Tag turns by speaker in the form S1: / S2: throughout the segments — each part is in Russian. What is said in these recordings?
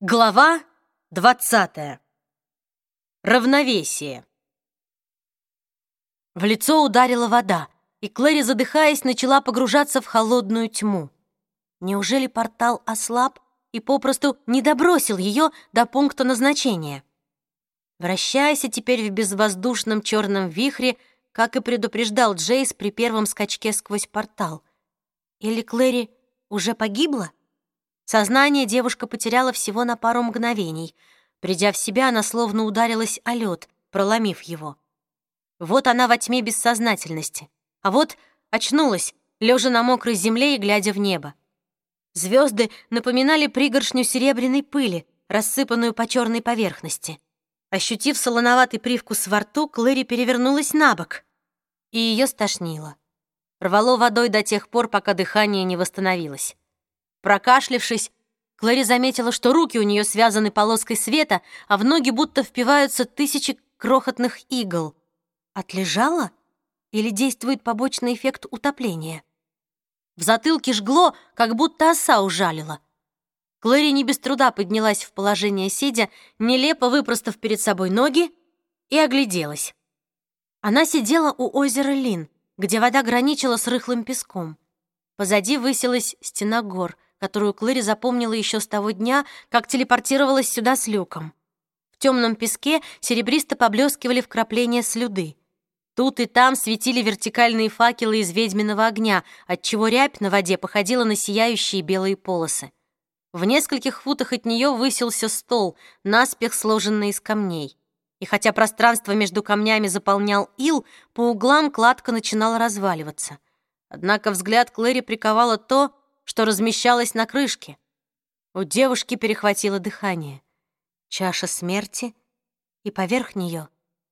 S1: Глава двадцатая. Равновесие. В лицо ударила вода, и Клэри, задыхаясь, начала погружаться в холодную тьму. Неужели портал ослаб и попросту не добросил ее до пункта назначения? Вращаясь теперь в безвоздушном черном вихре, как и предупреждал Джейс при первом скачке сквозь портал. Или Клэри уже погибла? Сознание девушка потеряла всего на пару мгновений. Придя в себя, она словно ударилась о лед, проломив его. Вот она во тьме бессознательности, а вот очнулась, лежа на мокрой земле и глядя в небо. Звезды напоминали пригоршню серебряной пыли, рассыпанную по черной поверхности. Ощутив солоноватый привкус во рту, Клэри перевернулась на бок, и ее стошнило. Рвало водой до тех пор, пока дыхание не восстановилось. Прокашлившись, Клэри заметила, что руки у нее связаны полоской света, а в ноги будто впиваются тысячи крохотных игл. Отлежала? Или действует побочный эффект утопления? В затылке жгло, как будто оса ужалила. Клэри не без труда поднялась в положение сидя, нелепо выпростав перед собой ноги, и огляделась. Она сидела у озера Лин, где вода граничила с рыхлым песком. Позади высилась стена гор — которую Клэри запомнила еще с того дня, как телепортировалась сюда с люком. В темном песке серебристо поблескивали вкрапления слюды. Тут и там светили вертикальные факелы из ведьминого огня, отчего рябь на воде походила на сияющие белые полосы. В нескольких футах от нее высился стол, наспех сложенный из камней. И хотя пространство между камнями заполнял ил, по углам кладка начинала разваливаться. Однако взгляд Клэри приковало то, что размещалось на крышке. У девушки перехватило дыхание. Чаша смерти, и поверх нее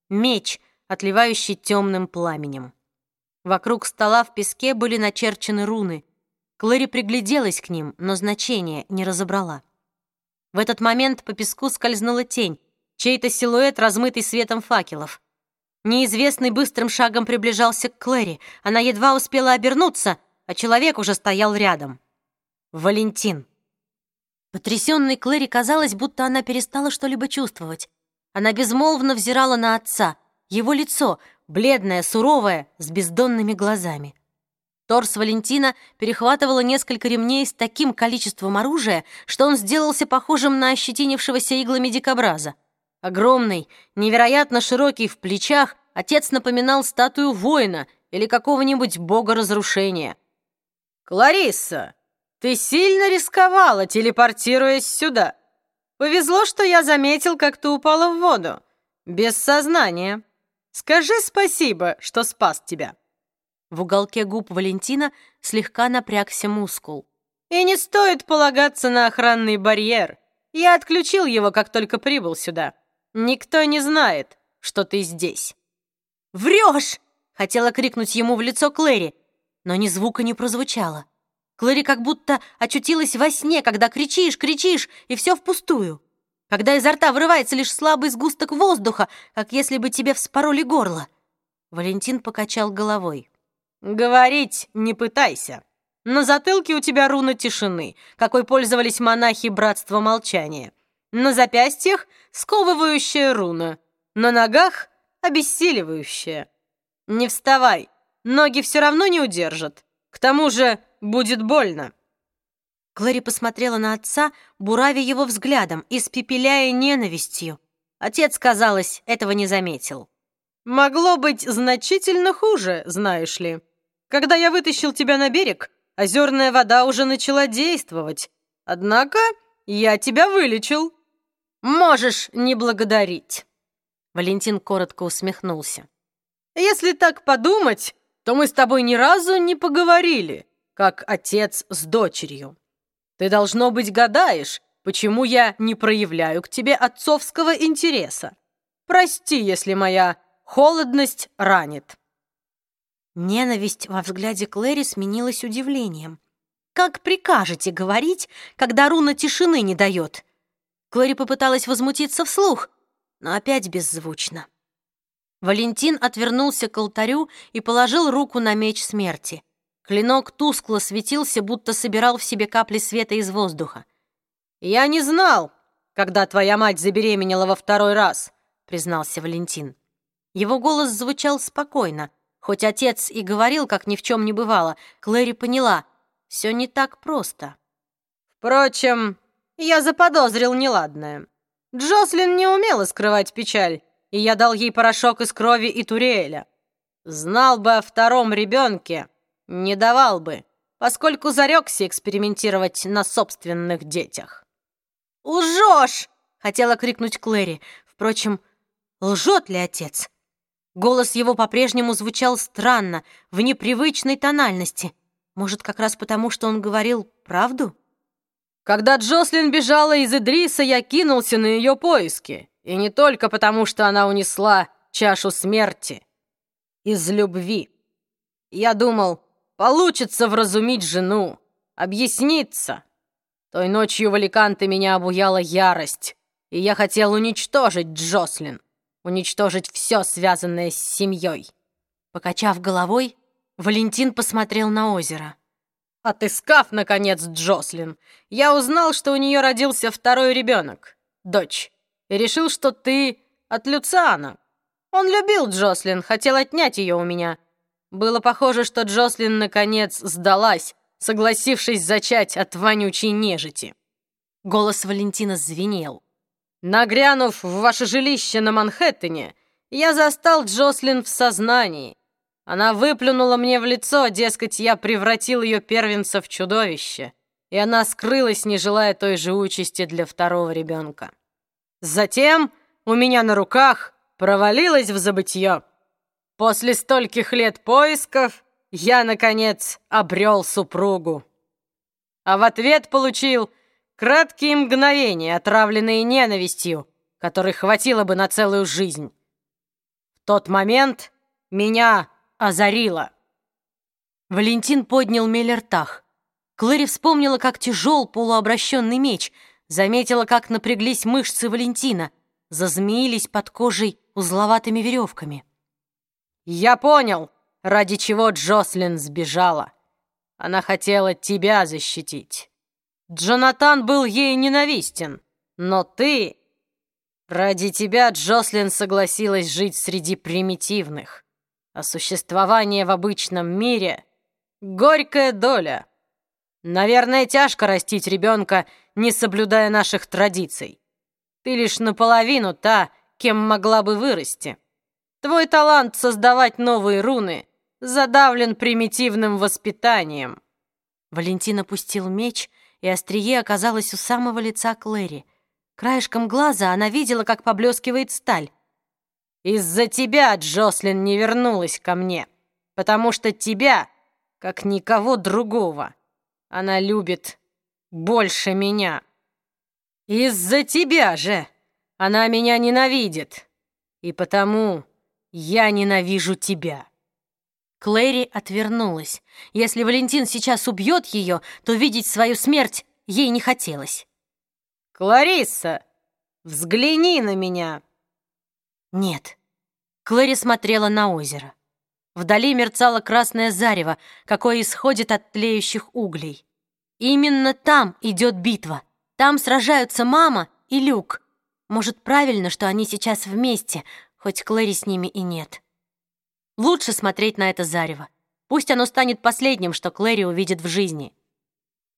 S1: меч, отливающий темным пламенем. Вокруг стола в песке были начерчены руны. Клэри пригляделась к ним, но значения не разобрала. В этот момент по песку скользнула тень, чей-то силуэт, размытый светом факелов. Неизвестный быстрым шагом приближался к Клэри. Она едва успела обернуться, а человек уже стоял рядом. Валентин. Потрясённой Клэри казалось, будто она перестала что-либо чувствовать. Она безмолвно взирала на отца, его лицо, бледное, суровое, с бездонными глазами. Торс Валентина перехватывало несколько ремней с таким количеством оружия, что он сделался похожим на ощетинившегося иглами дикобраза. Огромный, невероятно широкий в плечах, отец напоминал статую воина или какого-нибудь бога разрушения. «Кларисса!» Ты сильно рисковала, телепортируясь сюда. Повезло, что я заметил, как ты упала в воду. Без сознания. Скажи спасибо, что спас тебя». В уголке губ Валентина слегка напрягся мускул. «И не стоит полагаться на охранный барьер. Я отключил его, как только прибыл сюда. Никто не знает, что ты здесь». «Врешь!» — хотела крикнуть ему в лицо Клэри, но ни звука не прозвучало. Клэри как будто очутилась во сне, когда кричишь, кричишь, и все впустую. Когда изо рта вырывается лишь слабый сгусток воздуха, как если бы тебе вспороли горло. Валентин покачал головой. «Говорить не пытайся. На затылке у тебя руна тишины, какой пользовались монахи Братства Молчания. На запястьях — сковывающая руна, на ногах — обессиливающая. Не вставай, ноги все равно не удержат. К тому же будет больно». Клэри посмотрела на отца, буравя его взглядом, испепеляя ненавистью. Отец, казалось, этого не заметил. «Могло быть значительно хуже, знаешь ли. Когда я вытащил тебя на берег, озерная вода уже начала действовать. Однако я тебя вылечил. Можешь не благодарить». Валентин коротко усмехнулся. «Если так подумать, то мы с тобой ни разу не поговорили как отец с дочерью. Ты, должно быть, гадаешь, почему я не проявляю к тебе отцовского интереса. Прости, если моя холодность ранит». Ненависть во взгляде Клэри сменилась удивлением. «Как прикажете говорить, когда руна тишины не дает?» Клэри попыталась возмутиться вслух, но опять беззвучно. Валентин отвернулся к алтарю и положил руку на меч смерти. Клинок тускло светился, будто собирал в себе капли света из воздуха. «Я не знал,
S2: когда твоя мать забеременела во второй раз», — признался Валентин.
S1: Его голос звучал спокойно. Хоть отец и говорил, как ни в чем не бывало, Клэри поняла, все не так просто.
S2: «Впрочем, я заподозрил неладное. Джослин не умела скрывать печаль, и я дал ей порошок из крови и туреля. Знал бы о втором ребенке, не давал бы, поскольку зарекся экспериментировать на собственных детях.
S1: «Лжешь!» — хотела крикнуть Клэри. Впрочем, лжет ли отец? Голос его по-прежнему звучал странно, в непривычной тональности. Может, как раз потому, что он говорил правду?
S2: Когда Джослин бежала из Идриса, я кинулся на ее поиски. И не только потому, что она унесла чашу смерти. Из любви. Я думал, получится вразумить жену, объясниться. Той ночью в Аликанте меня обуяла ярость, и я хотел уничтожить Джослин, уничтожить все, связанное с семьей.
S1: Покачав головой, Валентин посмотрел на озеро.
S2: Отыскав, наконец, Джослин, я узнал, что у нее родился второй ребенок, дочь, и решил, что ты от Люциана. Он любил Джослин, хотел отнять ее у меня. Было похоже, что Джослин, наконец, сдалась, согласившись зачать от вонючей нежити.
S1: Голос Валентина звенел.
S2: Нагрянув в ваше жилище на Манхэттене, я застал Джослин в сознании. Она выплюнула мне в лицо, дескать, я превратил ее первенца в чудовище, и она скрылась, не желая той же участи для второго ребенка. Затем у меня на руках провалилась в забытье. После стольких лет поисков я, наконец, обрел супругу. А в ответ получил краткие мгновения, отравленные ненавистью, которой хватило бы на целую жизнь. В тот момент меня озарило.
S1: Валентин поднял Мелертах. Клэри вспомнила, как тяжел полуобращенный меч, заметила, как напряглись мышцы Валентина, зазмеились под кожей узловатыми веревками.
S2: «Я понял, ради чего Джослин сбежала. Она хотела тебя защитить. Джонатан был ей ненавистен, но ты... Ради тебя Джослин согласилась жить среди примитивных а существование в обычном мире — горькая доля. Наверное, тяжко растить ребенка, не соблюдая наших традиций. Ты лишь наполовину та, кем могла бы вырасти. Твой талант создавать новые руны задавлен примитивным воспитанием.
S1: Валентин опустил меч, и острие оказалось у самого лица Клэри. Краешком глаза она видела, как поблескивает сталь.
S2: Из-за тебя Джослин не вернулась ко мне, потому что тебя, как никого другого, она любит больше меня. Из-за тебя же она меня ненавидит, и потому я ненавижу тебя».
S1: Клэри отвернулась. Если Валентин сейчас убьет ее, то видеть свою смерть ей не хотелось.
S2: «Кларисса, взгляни на меня!»
S1: Нет. Клэри смотрела на озеро. Вдали мерцало красное зарево, какое исходит от тлеющих углей. Именно там идет битва. Там сражаются мама и Люк. Может, правильно, что они сейчас вместе, хоть Клэри с ними и нет. Лучше смотреть на это зарево. Пусть оно станет последним, что Клэри увидит в жизни.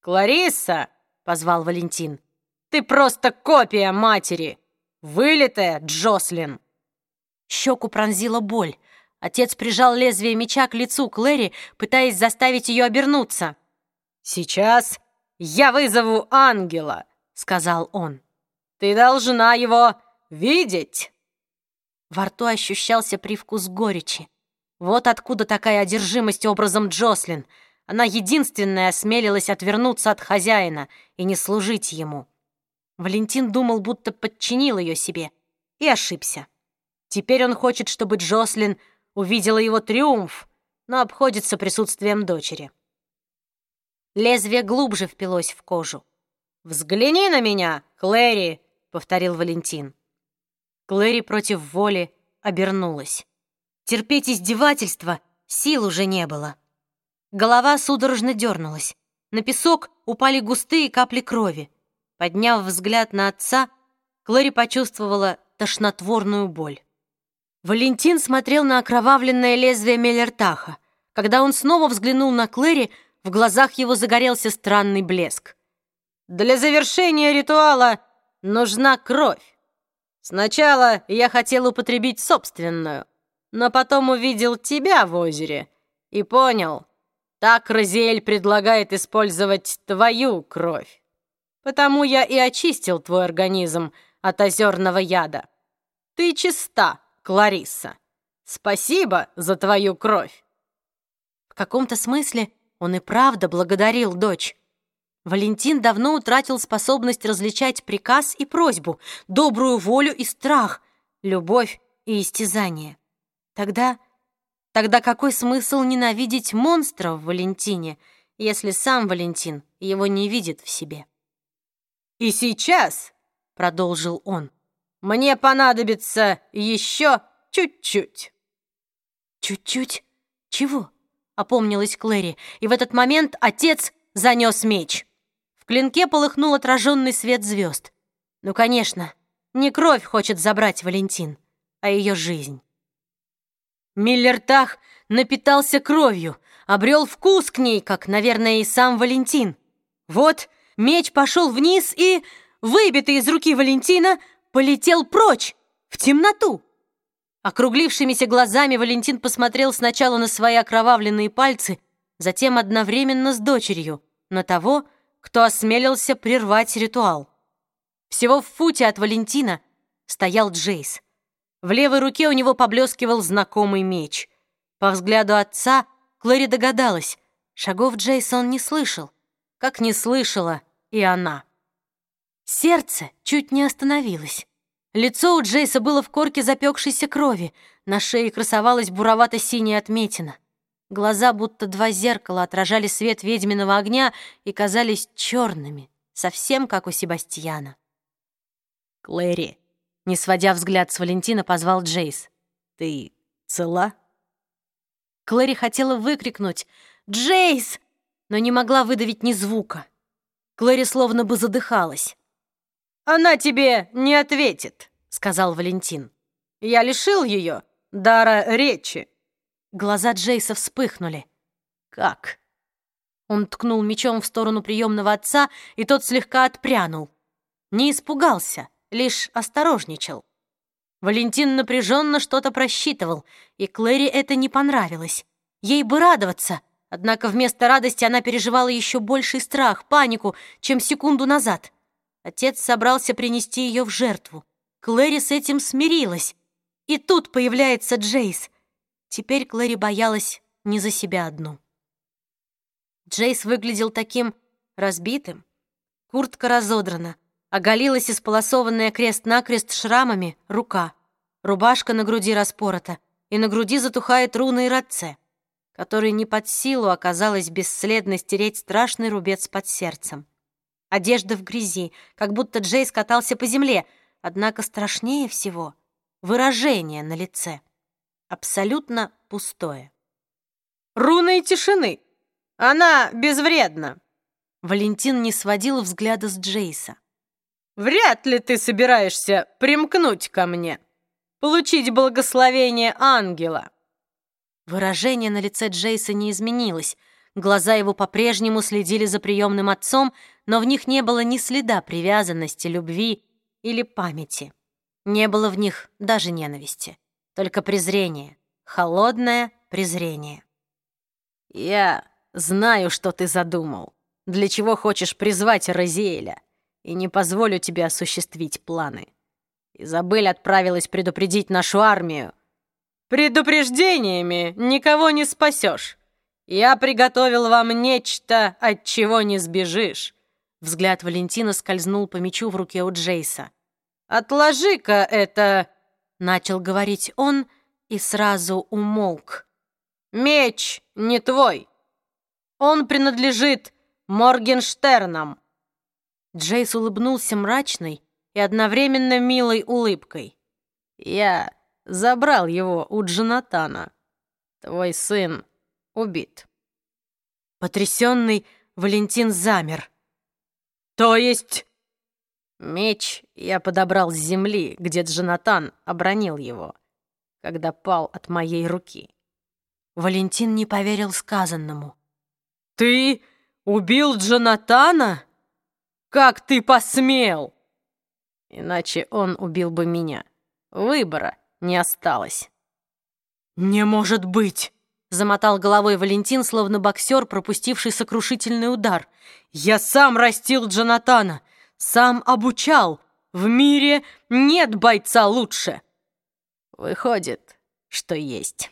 S2: «Кларисса!» — позвал Валентин. «Ты просто копия матери! Вылитая Джослин!»
S1: Щеку пронзила боль. Отец прижал лезвие меча к лицу Клэри, пытаясь заставить ее обернуться.
S2: «Сейчас я вызову ангела», — сказал он. «Ты должна его видеть».
S1: Во рту ощущался привкус горечи. Вот откуда такая одержимость образом Джослин. Она единственная осмелилась отвернуться от хозяина и не служить ему. Валентин думал, будто подчинил ее себе, и ошибся. Теперь он хочет, чтобы Джослин увидела его триумф, но обходится присутствием дочери. Лезвие глубже впилось в кожу.
S2: «Взгляни на меня, Клэри!» — повторил Валентин.
S1: Клэри против воли обернулась. Терпеть издевательства сил уже не было. Голова судорожно дернулась. На песок упали густые капли крови. Подняв взгляд на отца, Клэри почувствовала тошнотворную боль. Валентин смотрел на окровавленное лезвие Меллертаха. Когда он снова взглянул на Клэри, в глазах его загорелся странный блеск.
S2: «Для завершения ритуала нужна кровь. Сначала я хотел употребить собственную, но потом увидел тебя в озере и понял, так Розиэль предлагает использовать твою кровь. Потому я и очистил твой организм от озерного яда. Ты чиста, Кларисса. Спасибо за твою кровь.
S1: В каком-то смысле он и правда благодарил дочь. Валентин давно утратил способность различать приказ и просьбу, добрую волю и страх, любовь и истязание. Тогда... Тогда какой смысл ненавидеть монстра в Валентине, если сам Валентин его не видит в себе?
S2: «И сейчас», — продолжил он, — «мне понадобится еще чуть-чуть».
S1: «Чуть-чуть? Чего?» — опомнилась Клэри, и в этот момент отец занес меч. Клинке полыхнул отраженный свет звезд. Ну, конечно, не кровь хочет забрать Валентин, а ее жизнь. Миллертах напитался кровью, обрел вкус к ней, как, наверное, и сам Валентин. Вот меч пошел вниз и, выбитый из руки Валентина, полетел прочь, в темноту. Округлившимися глазами Валентин посмотрел сначала на свои окровавленные пальцы, затем одновременно с дочерью, на того, кто осмелился прервать ритуал. Всего в футе от Валентина стоял Джейс. В левой руке у него поблескивал знакомый меч. По взгляду отца Клэри догадалась, шагов Джейсон не слышал, как не слышала и она. Сердце чуть не остановилось. Лицо у Джейса было в корке запекшейся крови, на шее красовалась буровато-синяя отметина. Глаза, будто два зеркала, отражали свет ведьминого огня и казались черными, совсем как у Себастьяна. «Клэри», не сводя взгляд с Валентина, позвал Джейс. «Ты цела?» Клэри хотела выкрикнуть «Джейс!», но не могла выдавить ни звука. Клэри словно бы задыхалась.
S2: «Она тебе не ответит», — сказал Валентин. «Я лишил ее дара речи».
S1: Глаза Джейса вспыхнули. «Как?» Он ткнул мечом в сторону приемного отца, и тот слегка отпрянул. Не испугался, лишь осторожничал. Валентин напряженно что-то просчитывал, и Клэри это не понравилось. Ей бы радоваться, однако вместо радости она переживала еще больший страх, панику, чем секунду назад. Отец собрался принести ее в жертву. Клэри с этим смирилась. И тут появляется Джейс. Теперь Клэри боялась не за себя одну. Джейс выглядел таким разбитым. Куртка разодрана, Оголилась исполосованная крест-накрест шрамами рука. Рубашка на груди распорота, и на груди затухает руна Иратце, которой не под силу оказалось бесследно стереть страшный рубец под сердцем. Одежда в грязи, как будто Джейс катался по земле, однако страшнее всего выражение на лице. Абсолютно пустое.
S2: «Руна и тишины! Она безвредна!»
S1: Валентин не сводил взгляда с Джейса.
S2: Вряд ли ты собираешься примкнуть ко мне, получить благословение ангела».
S1: Выражение на лице Джейса не изменилось. Глаза его по-прежнему следили за приемным отцом, но в них не было ни следа привязанности, любви или памяти. Не было в них даже ненависти, только презрение, холодное презрение.
S2: «Я знаю, что ты задумал. Для чего хочешь призвать Розиэля и не позволю тебе осуществить планы. Изабель отправилась предупредить нашу армию. Предупреждениями никого не спасешь. Я приготовил вам нечто, от чего не сбежишь.
S1: Взгляд Валентина скользнул по мечу в руке у Джейса.
S2: «Отложи-ка это...»
S1: — начал говорить он и сразу умолк.
S2: «Меч не твой. Он принадлежит Моргенштернам.
S1: Джейс улыбнулся мрачной и одновременно милой улыбкой.
S2: «Я забрал его у Джонатана. Твой сын убит».
S1: Потрясенный Валентин замер.
S2: «То есть Меч я подобрал с земли, где Джонатан обронил его, когда пал от моей руки.
S1: Валентин не поверил сказанному.
S2: «Ты убил Джонатана? Как ты посмел?» Иначе он убил бы меня. Выбора не осталось.
S1: «Не может быть!» — замотал головой Валентин, словно боксер, пропустивший сокрушительный удар. «Я сам растил Джонатана, сам обучал. В мире нет бойца лучше!»
S2: «Выходит, что есть».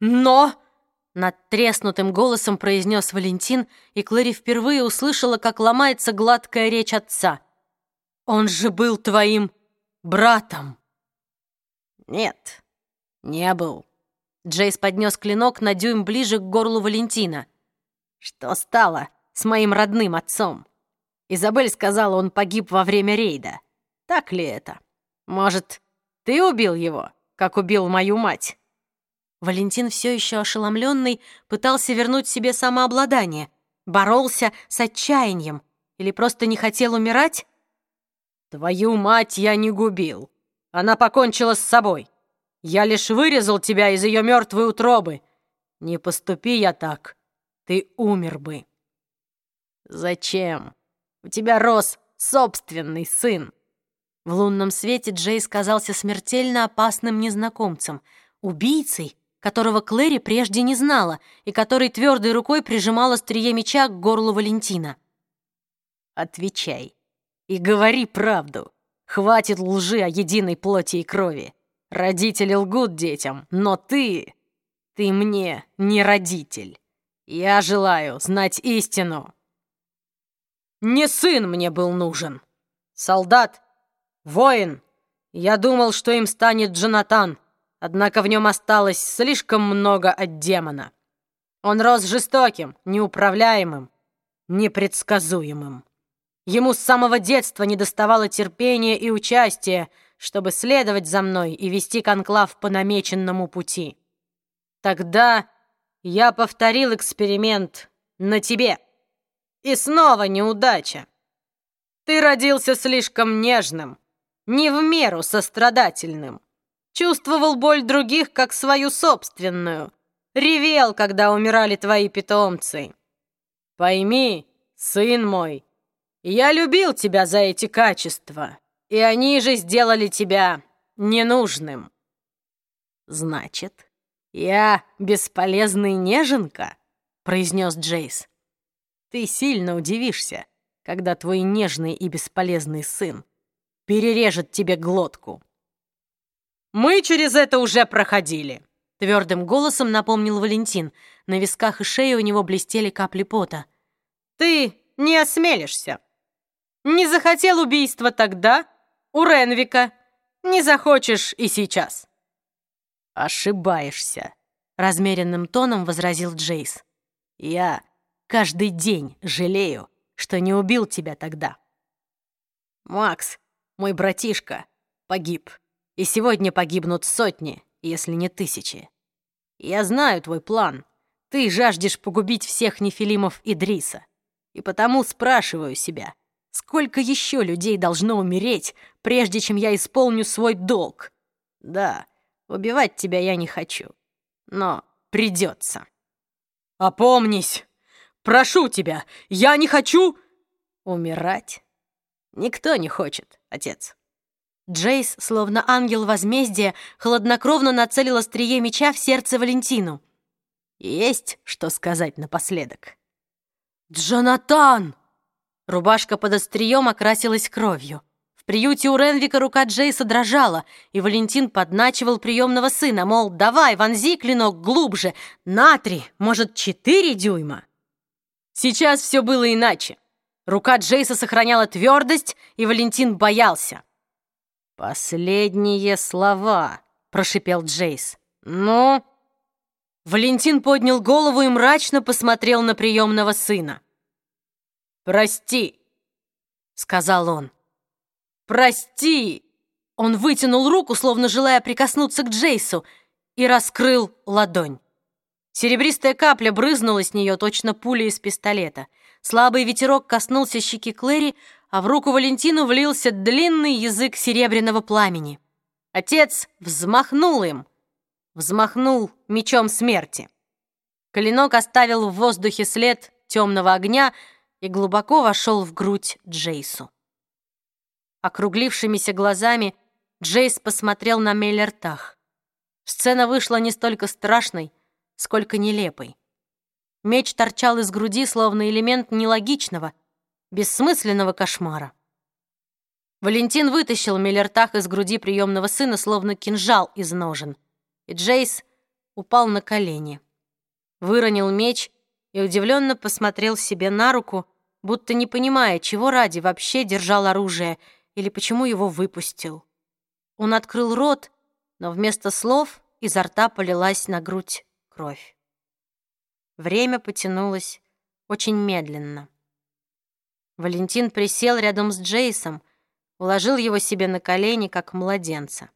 S1: «Но...» — над треснутым голосом произнес Валентин, и Клэри впервые услышала, как ломается гладкая речь отца. «Он же был твоим братом!»
S2: «Нет, не был».
S1: Джейс поднес клинок на дюйм ближе к горлу Валентина.
S2: «Что стало с моим родным отцом?» Изабель сказала, он погиб во время рейда. Так ли это? Может, ты убил его, как убил мою мать?»
S1: Валентин, все еще ошеломленный, пытался вернуть себе самообладание, боролся с отчаянием или просто не хотел умирать?
S2: «Твою мать я не губил. Она покончила с собой. Я лишь вырезал тебя из ее мертвой утробы. Не поступи я так, ты умер бы». «Зачем? У тебя рос собственный сын».
S1: В лунном свете Джейс казался смертельно опасным незнакомцем, убийцей, которого Клэри прежде не знала и который твердой рукой прижимал острие меча к горлу Валентина.
S2: «Отвечай и говори правду. Хватит лжи о единой плоти и крови. Родители лгут детям, но ты... Ты мне не родитель. Я желаю знать истину. Не сын мне был нужен. Солдат, воин. Я думал, что им станет Джонатан, однако в нем осталось слишком много от демона. Он рос жестоким, неуправляемым, непредсказуемым. Ему с самого детства недоставало терпения и участия, чтобы следовать за мной и вести конклав по намеченному пути. Тогда я повторил эксперимент на тебе. И снова неудача. Ты родился слишком нежным, не в меру сострадательным. Чувствовал боль других как свою собственную. Ревел, когда умирали твои питомцы. Пойми, сын мой, я любил тебя за эти качества, и они же сделали тебя ненужным. Значит, я бесполезный неженка, произнес Джейс. Ты сильно удивишься, когда твой нежный и бесполезный сын перережет тебе глотку. Мы через это уже проходили,
S1: твердым голосом напомнил Валентин. На висках и шее у него блестели капли пота.
S2: Ты не осмелишься. Не захотел убийства тогда, у Ренвика. Не захочешь и сейчас. Ошибаешься, размеренным тоном возразил Джейс. Я каждый день жалею, что не убил тебя тогда. Макс, мой братишка, погиб. И сегодня погибнут сотни, если не тысячи. Я знаю твой план. Ты жаждешь погубить всех нефилимов Идриса. И потому спрашиваю себя, сколько еще людей должно умереть, прежде чем я исполню свой долг? Да, убивать тебя я не хочу, но придется. Опомнись! Прошу тебя, я не хочу... Умирать? Никто не хочет, отец.
S1: Джейс, словно ангел возмездия, хладнокровно нацелил острие меча в сердце Валентину.
S2: Есть что сказать напоследок.
S1: «Джонатан!» Рубашка под острием окрасилась кровью. В приюте у Ренвика рука Джейса дрожала, и Валентин подначивал приемного сына, мол, давай, вонзи клинок глубже, на три, может, четыре дюйма. Сейчас все было иначе. Рука Джейса сохраняла твердость, и Валентин боялся.
S2: «Последние слова», — прошипел Джейс.
S1: «Ну?» Валентин поднял голову и мрачно посмотрел на приемного сына.
S2: «Прости», — сказал он.
S1: «Прости!» Он вытянул руку, словно желая прикоснуться к Джейсу, и раскрыл ладонь. Серебристая капля брызнула с нее точно пуля из пистолета. Слабый ветерок коснулся щеки Клэри, а в руку Валентину влился длинный язык серебряного пламени. Отец взмахнул им, взмахнул мечом смерти. Клинок оставил в воздухе след темного огня и глубоко вошел в грудь Джейсу. Округлившимися глазами Джейс посмотрел на Мейлертах. Сцена вышла не столько страшной, сколько нелепой. Меч торчал из груди, словно элемент нелогичного, бессмысленного кошмара. Валентин вытащил Миллертах из груди приемного сына, словно кинжал из ножен, и Джейс упал на колени. Выронил меч и удивленно посмотрел себе на руку, будто не понимая, чего ради вообще держал оружие или почему его выпустил. Он открыл рот, но вместо слов изо рта полилась на грудь кровь. Время потянулось очень медленно. Валентин присел рядом с Джейсом, уложил его себе на колени, как младенца.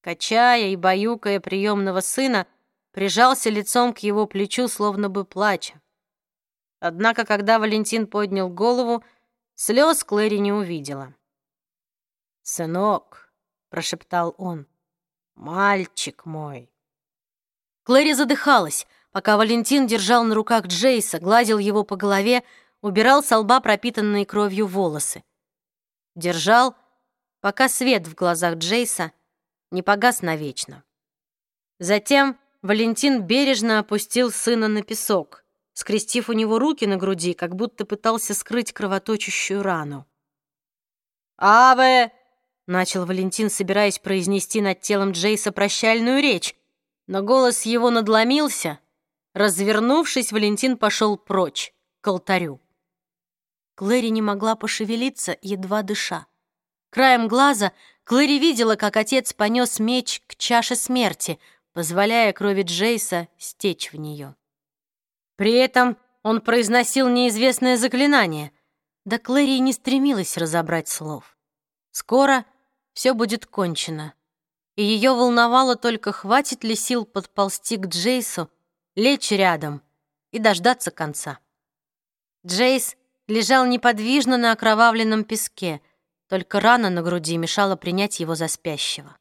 S1: Качая и баюкая приемного сына, прижался лицом к его плечу, словно бы плача. Однако, когда Валентин поднял голову, слез Клэри не увидела. «Сынок», — прошептал он, — «мальчик мой». Клэри задыхалась, пока Валентин держал на руках Джейса, гладил его по голове, убирал с лба пропитанные кровью волосы. Держал, пока свет в глазах Джейса не погас навечно. Затем Валентин бережно опустил сына на песок, скрестив у него руки на груди, как будто пытался скрыть кровоточащую рану. «Аве!» — начал Валентин, собираясь произнести над телом Джейса прощальную речь, но голос его надломился — Развернувшись, Валентин пошел прочь, к алтарю. Клэри не могла пошевелиться, едва дыша. Краем глаза Клэри видела, как отец понес меч к чаше смерти, позволяя крови Джейса стечь в нее. При этом он произносил неизвестное заклинание, да Клэри не стремилась разобрать слов. Скоро все будет кончено, и ее волновало только, хватит ли сил подползти к Джейсу, лечь рядом и дождаться конца. Джейс лежал неподвижно на окровавленном песке, только рана на груди мешала принять его за спящего.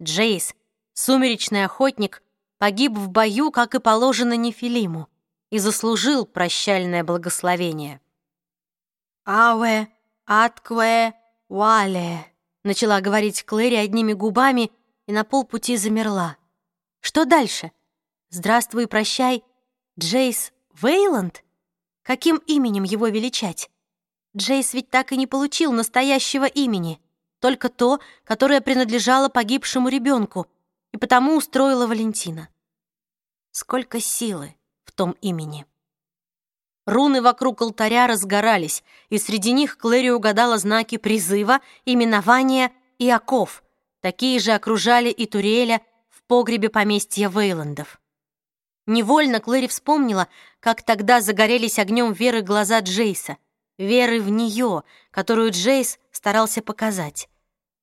S1: Джейс, сумеречный охотник, погиб в бою, как и положено Нефилиму, и заслужил прощальное благословение. «Ауэ, аткве, вале», — начала говорить Клэри одними губами и на полпути замерла. «Что дальше?» «Здравствуй прощай, Джейс Вейланд? Каким именем его величать? Джейс ведь так и не получил настоящего имени, только то, которое принадлежало погибшему ребенку, и потому устроила Валентина. Сколько силы в том имени!» Руны вокруг алтаря разгорались, и среди них Клэри угадала знаки призыва, именования и оков. Такие же окружали и Туриэля в погребе поместья Вейландов. Невольно Клэри вспомнила, как тогда загорелись огнем Веры глаза Джейса, веры в нее, которую Джейс старался показать.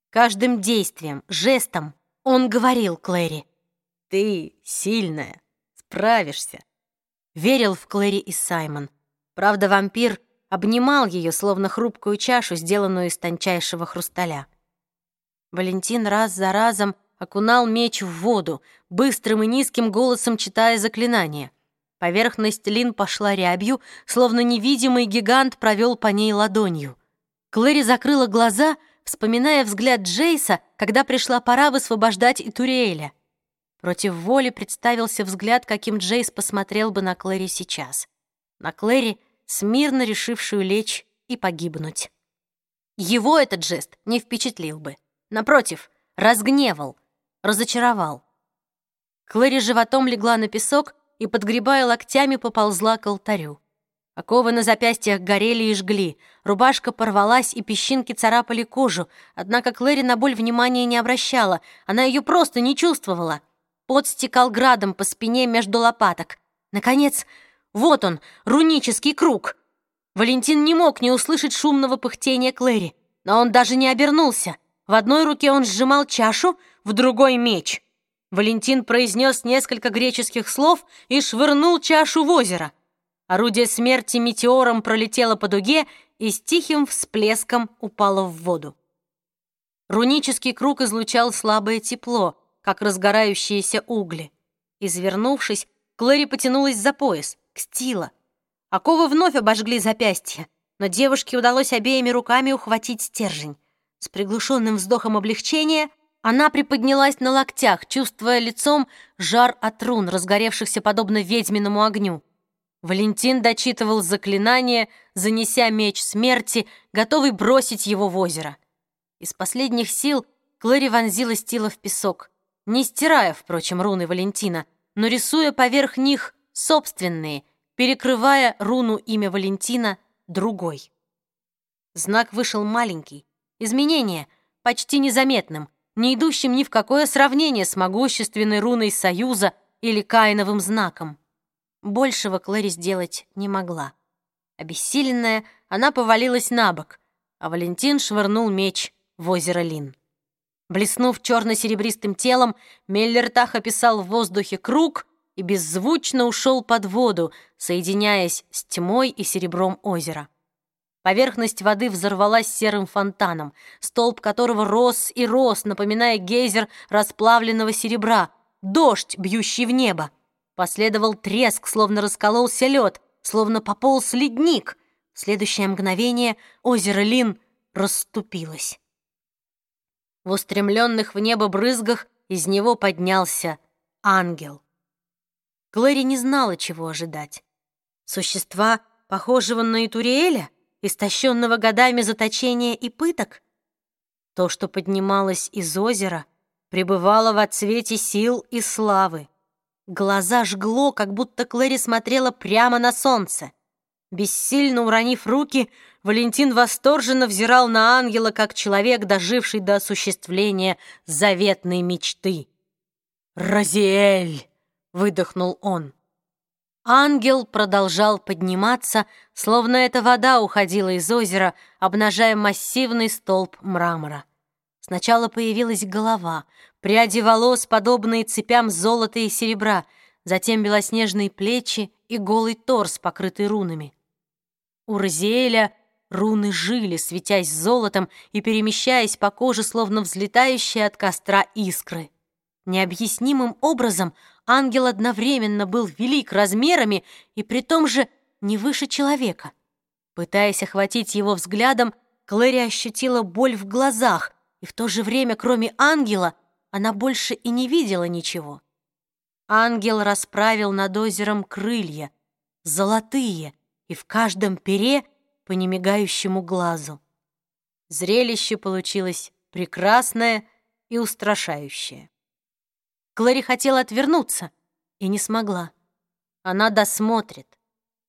S1: Каждым действием, жестом он говорил Клэри, «Ты сильная, справишься». Верил в Клэри и Саймон. Правда, вампир обнимал ее, словно хрупкую чашу, сделанную из тончайшего хрусталя. Валентин раз за разом окунал меч в воду, быстрым и низким голосом читая заклинание. Поверхность Лин пошла рябью, словно невидимый гигант провел по ней ладонью. Клэри закрыла глаза, вспоминая взгляд Джейса, когда пришла пора высвобождать Итуриэля. Против воли представился взгляд, каким Джейс посмотрел бы на Клэри сейчас. На Клэри, смирно решившую лечь и погибнуть. Его этот жест не впечатлил бы. Напротив, разгневал — разочаровал. Клэри животом легла на песок и, подгребая локтями, поползла к алтарю. Оковы на запястьях горели и жгли, рубашка порвалась, и песчинки царапали кожу, однако Клэри на боль внимания не обращала, она ее просто не чувствовала. Пот стекал градом по спине между лопаток. Наконец, вот он, рунический круг. Валентин не мог не услышать шумного пыхтения Клэри, но он даже не обернулся. В одной руке он сжимал чашу, в другой меч. Валентин произнес несколько греческих слов и швырнул чашу в озеро. Орудие смерти метеором пролетело по дуге и с тихим всплеском упала в воду. Рунический круг излучал слабое тепло, как разгорающиеся угли. Извернувшись, Клэри потянулась за пояс, к стила. Оковы вновь обожгли запястья, но девушке удалось обеими руками ухватить стержень. С приглушенным вздохом облегчения она приподнялась на локтях, чувствуя лицом жар от рун, разгоревшихся подобно ведьминому огню. Валентин дочитывал заклинание, занеся меч смерти, готовый бросить его в озеро. Из последних сил Клэри вонзила стила в песок, не стирая, впрочем, руны Валентина, но рисуя поверх них собственные, перекрывая руну имя Валентина другой. Знак вышел маленький, изменение почти незаметным, не идущим ни в какое сравнение с могущественной руной Союза или Каиновым знаком. Большего Клэри сделать не могла. Обессиленная, она повалилась на бок, а Валентин швырнул меч в озеро Лин. Блеснув черно-серебристым телом, Меллертах описал в воздухе круг и беззвучно ушел под воду, соединяясь с тьмой и серебром озера. Поверхность воды взорвалась серым фонтаном, столб которого рос и рос, напоминая гейзер расплавленного серебра, дождь, бьющий в небо. Последовал треск, словно раскололся лед, словно пополз ледник. В следующее мгновение озеро Лин расступилось. В устремленных в небо брызгах из него поднялся ангел. Клэри не знала, чего ожидать. Существа, похожего на Итуриэля, истощенного годами заточения и пыток? То, что поднималось из озера, пребывало в отсвете сил и славы. Глаза жгло, как будто Клэри смотрела прямо на солнце. Бессильно уронив руки, Валентин восторженно взирал на ангела, как человек, доживший до осуществления заветной мечты. «Розиэль!» — выдохнул он. Ангел продолжал подниматься, словно эта вода уходила из озера, обнажая массивный столб мрамора. Сначала появилась голова, пряди волос, подобные цепям золота и серебра, затем белоснежные плечи и голый торс, покрытый рунами. У Розиэля руны жили, светясь золотом и перемещаясь по коже, словно взлетающие от костра искры. Необъяснимым образом ангел одновременно был велик размерами и при том же не выше человека. Пытаясь охватить его взглядом, Клэри ощутила боль в глазах, и в то же время, кроме ангела, она больше и не видела ничего. Ангел расправил над озером крылья, золотые, и в каждом пере по немигающему глазу. Зрелище получилось прекрасное и устрашающее. Клэри хотела отвернуться и не смогла. Она досмотрит,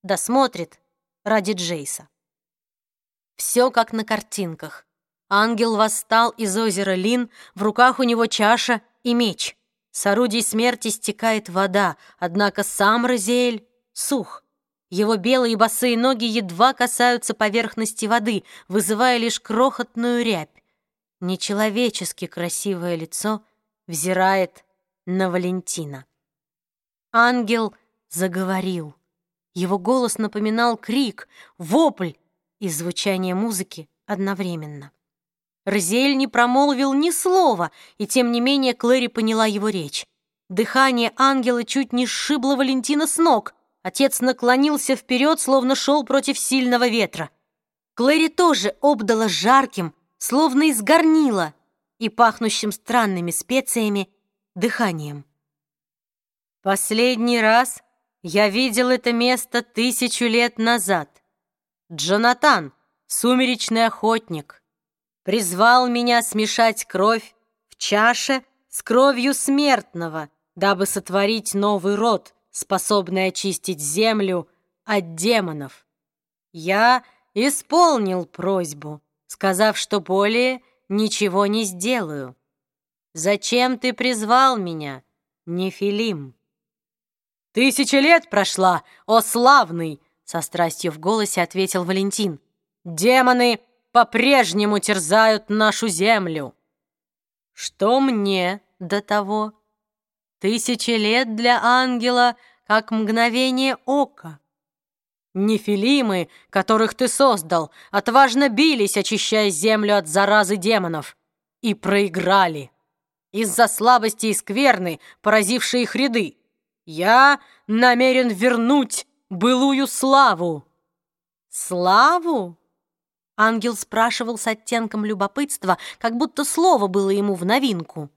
S1: досмотрит ради Джейса. Все как на картинках. Ангел восстал из озера Лин, в руках у него чаша и меч. С орудий смерти стекает вода, однако сам Розеэль сух. Его белые босые ноги едва касаются поверхности воды, вызывая лишь крохотную рябь. Нечеловечески красивое лицо взирает на Валентина. Ангел заговорил. Его голос напоминал крик, вопль и звучание музыки одновременно. Розель не промолвил ни слова, и тем не менее Клэри поняла его речь. Дыхание ангела чуть не сшибло Валентина с ног. Отец наклонился вперед, словно шел против сильного ветра. Клэри тоже обдала жарким, словно из горнила, и пахнущим странными специями дыханием. Последний раз я видел это место тысячу лет назад. Джонатан, сумеречный охотник, призвал меня смешать кровь в чаше с кровью смертного, дабы сотворить новый род, способный очистить землю от демонов. Я исполнил просьбу, сказав, что более ничего не сделаю. Зачем ты призвал меня, Нефилим? Тысяча лет прошла, о славный, со страстью в голосе ответил Валентин. Демоны по-прежнему терзают нашу землю. Что мне до того? Тысячи лет для ангела, как мгновение ока.
S2: Нефилимы, которых ты создал, отважно бились, очищая землю от заразы демонов, и проиграли. Из-за слабости и скверны, поразившей их ряды, я намерен вернуть былую славу.
S1: Славу? Ангел спрашивал с оттенком любопытства, как будто слово было ему в новинку.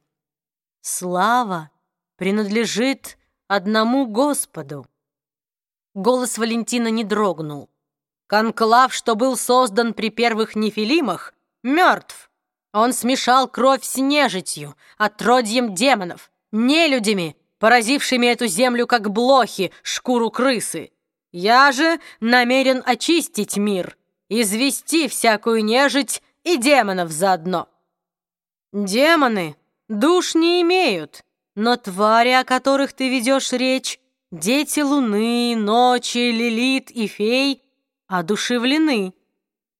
S1: Слава принадлежит одному Господу. Голос Валентина не дрогнул.
S2: Конклав, что был создан при первых нефилимах, мертв. Он смешал кровь с нежитью, отродьем демонов, нелюдями, поразившими эту землю как блохи, шкуру крысы. Я же намерен очистить мир, извести всякую нежить и демонов заодно. Демоны душ не имеют, но твари, о которых ты ведешь речь, дети луны, ночи, лилит и фей, одушевлены.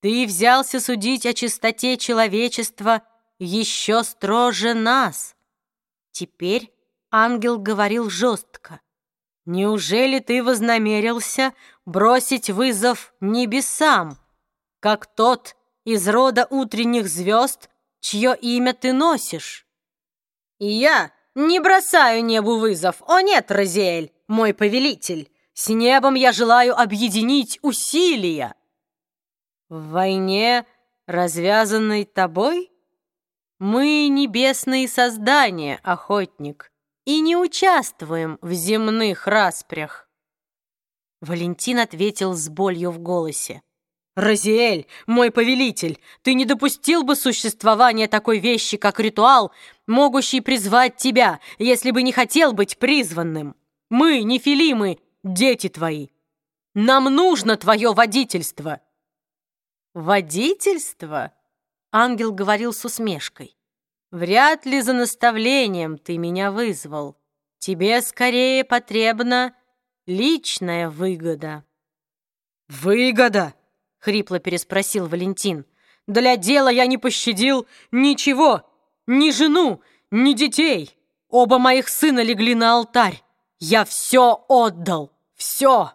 S2: Ты взялся судить о чистоте человечества еще строже нас. Теперь ангел говорил жестко. Неужели ты вознамерился бросить вызов небесам, как тот из рода утренних звезд, чье имя ты носишь? Я не бросаю небу вызов, о нет, Розиэль, мой повелитель. С небом я желаю объединить усилия. В войне, развязанной тобой, мы небесные создания, охотник и не участвуем в земных распрях. Валентин ответил с болью в голосе. «Розиэль, мой повелитель, ты не допустил бы существования такой вещи, как ритуал, могущий призвать тебя, если бы не хотел быть призванным. Мы, нефилимы, дети твои. Нам нужно твое водительство». «Водительство?» — ангел говорил с усмешкой. Вряд ли за наставлением ты меня вызвал. Тебе скорее потребна личная выгода». «Выгода?» — хрипло переспросил Валентин. «Для дела я не пощадил ничего, ни жену, ни детей. Оба моих сына легли на алтарь. Я все отдал, все!»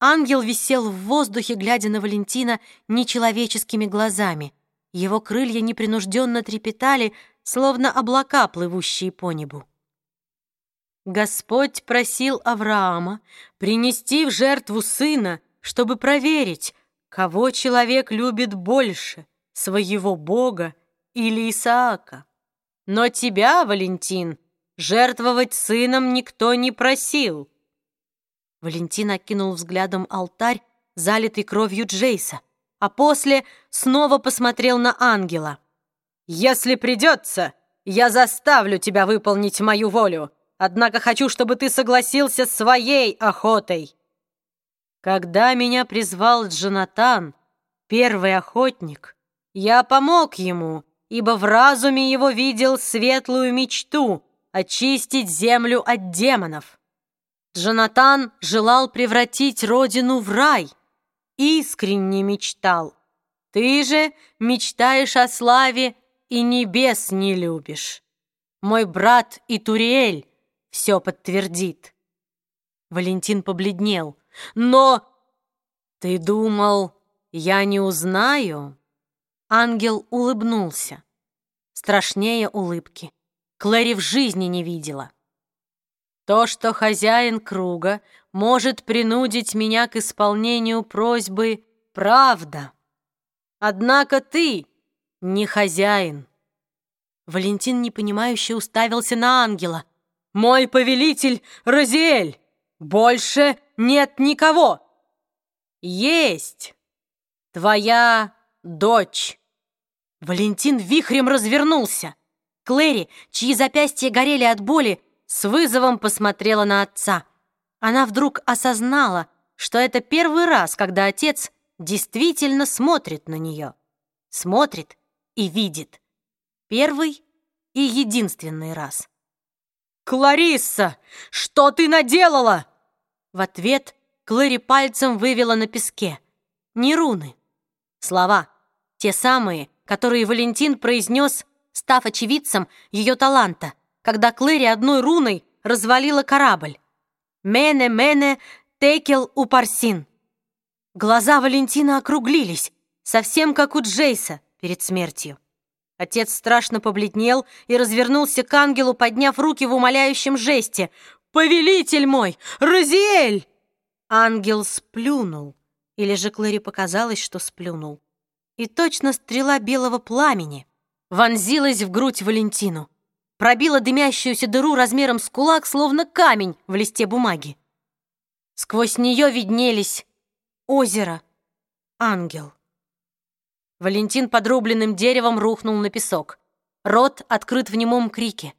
S1: Ангел висел в воздухе, глядя на Валентина нечеловеческими глазами — его крылья непринужденно трепетали, словно облака, плывущие по небу. Господь просил Авраама принести в жертву сына, чтобы проверить, кого человек любит больше, своего Бога или Исаака. Но тебя, Валентин, жертвовать сыном никто не просил. Валентин окинул взглядом алтарь, залитый кровью Джейса а после снова посмотрел на ангела.
S2: «Если придется, я заставлю тебя выполнить мою волю, однако хочу, чтобы ты согласился своей охотой».
S1: Когда меня призвал Джонатан, первый охотник, я помог ему, ибо в разуме его видел светлую мечту очистить землю от демонов. Джонатан желал превратить родину в рай — искренне мечтал. Ты же мечтаешь о славе и небес не любишь. Мой брат Итуриэль все подтвердит. Валентин побледнел. Но ты думал, я не узнаю? Ангел улыбнулся. Страшнее улыбки. Клэри в жизни не видела. То, что хозяин круга может принудить меня к исполнению просьбы, правда. Однако ты не хозяин. Валентин непонимающе уставился на ангела. «Мой повелитель Розиэль! Больше нет никого!» «Есть! Твоя дочь!» Валентин вихрем развернулся. Клэри, чьи запястья горели от боли, с вызовом посмотрела на отца. Она вдруг осознала, что это первый раз, когда отец действительно смотрит на нее. Смотрит и видит. Первый и единственный раз. «Кларисса, что ты наделала?» В ответ Клэри пальцем вывела на песке. Не руны. Слова. Те самые, которые Валентин произнес, став очевидцем ее таланта когда Клэри одной руной развалила корабль. «Мене-мене текел упарсин». Глаза Валентина округлились, совсем как у Джейса перед смертью. Отец страшно побледнел и развернулся к ангелу, подняв руки в умоляющем жесте. «Повелитель мой! Розиэль!» Ангел сплюнул, или же Клэри показалось, что сплюнул. И точно стрела белого пламени вонзилась в грудь Валентину, пробила дымящуюся дыру размером с кулак, словно камень в листе бумаги. Сквозь нее виднелись озеро, ангел. Валентин подрубленным деревом рухнул на песок. Рот открыт в немом крике.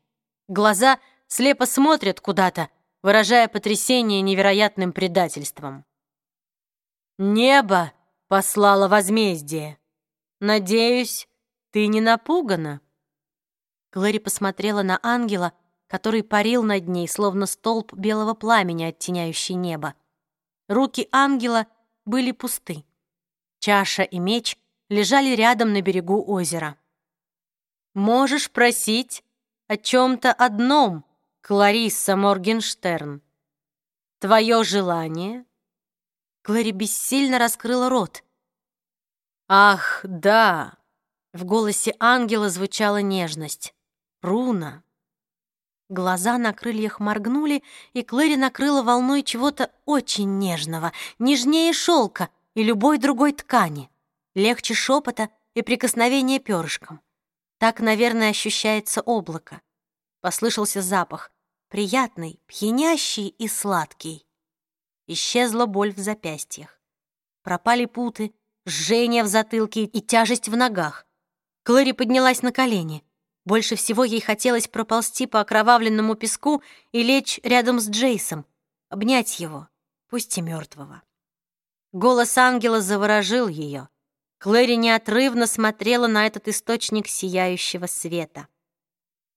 S1: Глаза слепо смотрят куда-то, выражая потрясение невероятным предательством. Небо послало возмездие. Надеюсь, ты не напугана. Глэри посмотрела на ангела, который парил над ней, словно столб белого пламени, оттеняющий небо. Руки ангела были пусты. Чаша и меч лежали рядом на берегу озера. «Можешь просить о чем-то одном, Кларисса Моргенштерн. Твое желание?» Клэри бессильно раскрыла рот. «Ах, да!» В голосе ангела звучала нежность. «Руна!» Глаза на крыльях моргнули, и Клэри накрыла волной чего-то очень нежного, нежнее шелка и любой другой ткани, легче шепота и прикосновения перышком. Так, наверное, ощущается облако. Послышался запах, приятный, пьянящий и сладкий. Исчезла боль в запястьях. Пропали путы, жжение в затылке и тяжесть в ногах. Клэри поднялась на колени — больше всего ей хотелось проползти по окровавленному песку и лечь рядом с Джейсом, обнять его, пусть и мертвого. Голос ангела заворожил ее. Клэри неотрывно смотрела на этот источник сияющего света.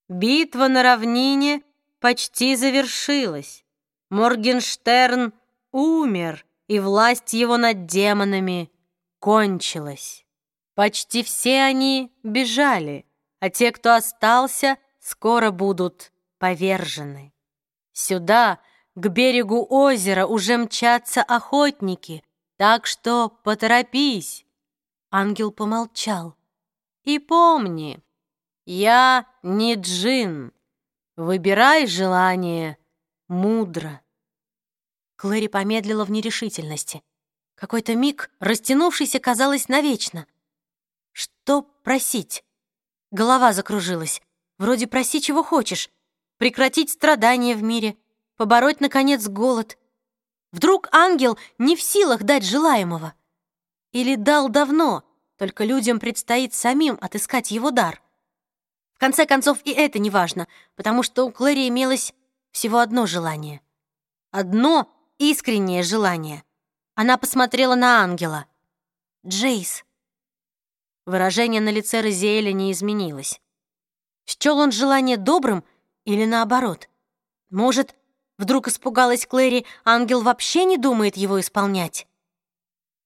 S1: Битва на равнине почти завершилась. Моргенштерн умер, и власть его над демонами кончилась. Почти все они бежали — а те, кто остался, скоро будут повержены. Сюда, к берегу озера, уже мчатся охотники, так что поторопись. Ангел помолчал. И помни, я не джин. Выбирай желание мудро. Клэри помедлила в нерешительности. Какой-то миг, растянувшийся, казалось, навечно. Что просить? Голова закружилась. Вроде проси, чего хочешь. Прекратить страдания в мире, побороть, наконец, голод. Вдруг ангел не в силах дать желаемого? Или дал давно, только людям предстоит самим отыскать его дар? В конце концов, и это не важно, потому что у Клэри имелось всего одно желание. Одно искреннее желание. Она посмотрела на ангела. «Джейс, Выражение на лице Розиэля не изменилось. Счел он желание добрым или наоборот? Может, вдруг испугалась Клэри, ангел вообще не думает его исполнять?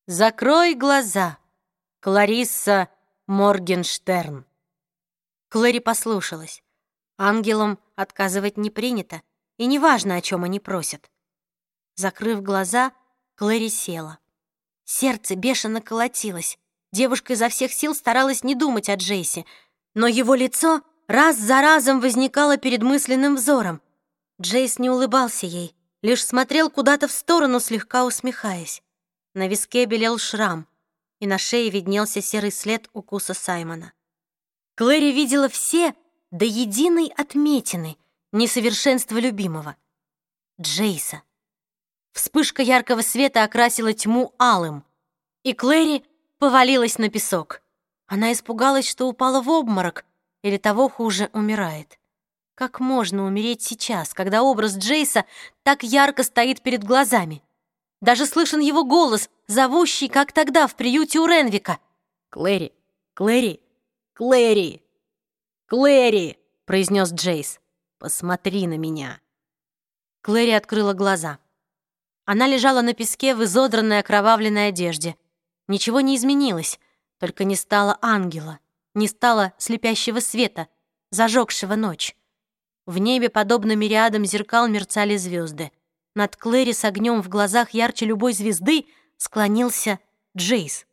S1: «Закрой глаза, Кларисса Моргенштерн». Клэри послушалась. Ангелам отказывать не принято, и неважно, о чем они просят. Закрыв глаза, Клэри села. Сердце бешено колотилось. Девушка изо всех сил старалась не думать о Джейсе, но его лицо раз за разом возникало перед мысленным взором. Джейс не улыбался ей, лишь смотрел куда-то в сторону, слегка усмехаясь. На виске белел шрам, и на шее виднелся серый след укуса Саймона. Клэри видела все до единой отметины несовершенства любимого. Джейса. Вспышка яркого света окрасила тьму алым, и Клэри повалилась на песок. Она испугалась, что упала в обморок, или того хуже, умирает. Как можно умереть сейчас, когда образ Джейса так ярко стоит перед глазами? Даже слышен его голос, зовущий, как тогда в приюте у Ренвика. «Клэри! Клэри! Клэри! Клэри!» — произнес Джейс. «Посмотри на меня!» Клэри открыла глаза. Она лежала на песке в изодранной окровавленной одежде — Ничего не изменилось, только не стало ангела, не стало слепящего света, зажегшего ночь. В небе, подобно мириадам зеркал, мерцали звезды. Над Клэри с огнем в глазах ярче любой звезды склонился Джейс.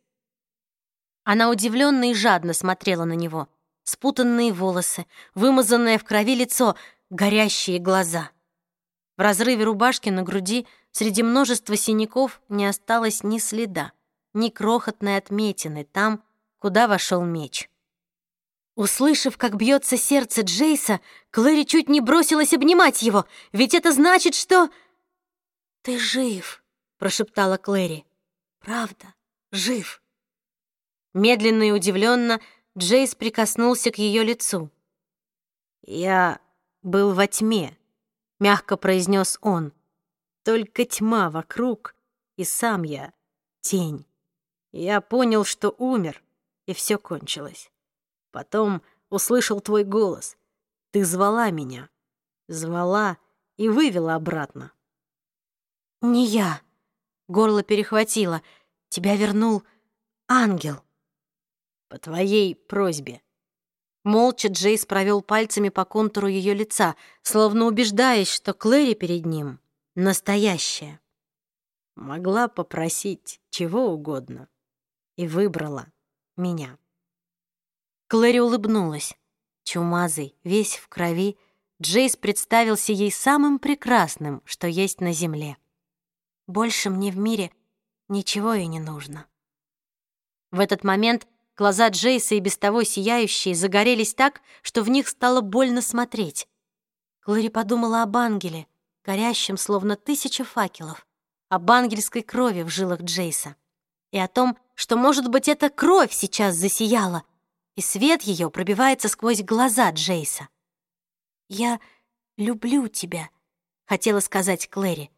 S1: Она удивленно и жадно смотрела на него. Спутанные волосы, вымазанное в крови лицо, горящие глаза. В разрыве рубашки на груди среди множества синяков не осталось ни следа, ни крохотной отметины там, куда вошел меч. Услышав, как бьется сердце Джейса, Клэри чуть не бросилась обнимать его, ведь это значит, что... «Ты жив», — прошептала Клэри. «Правда, жив». Медленно и удивленно Джейс прикоснулся к ее лицу.
S2: «Я был во тьме», — мягко произнес он. «Только тьма вокруг, и сам я — тень. Я понял, что умер, и все кончилось. Потом услышал твой голос. Ты звала меня. Звала и вывела обратно.
S1: «Не я». Горло перехватило. «Тебя вернул ангел».
S2: «По твоей просьбе».
S1: Молча Джейс провел пальцами по контуру ее лица, словно убеждаясь, что Клэри перед ним настоящая.
S2: Могла попросить чего угодно и выбрала меня.
S1: Клэри улыбнулась. Чумазый, весь в крови, Джейс представился ей самым прекрасным, что есть на земле. Больше мне в мире ничего и не нужно. В этот момент глаза Джейса и без того сияющие загорелись так, что в них стало больно смотреть. Клэри подумала об ангеле, горящем, словно тысяча факелов, об ангельской крови в жилах Джейса и о том, что, может быть, эта кровь сейчас засияла, и свет ее пробивается сквозь глаза Джейса. «Я люблю тебя», — хотела сказать Клэри.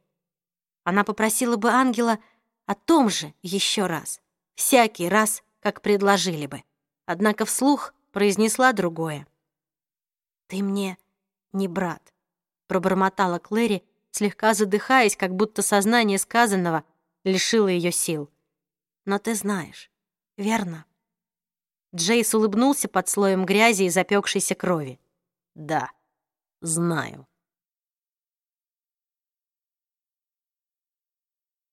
S1: Она попросила бы ангела о том же еще раз, всякий раз, как предложили бы. Однако вслух произнесла другое. «Ты мне не брат», — пробормотала Клэри, слегка задыхаясь, как будто сознание сказанного лишило ее сил. «Но ты знаешь, верно?» Джейс улыбнулся под слоем грязи и запекшейся крови.
S2: «Да, знаю».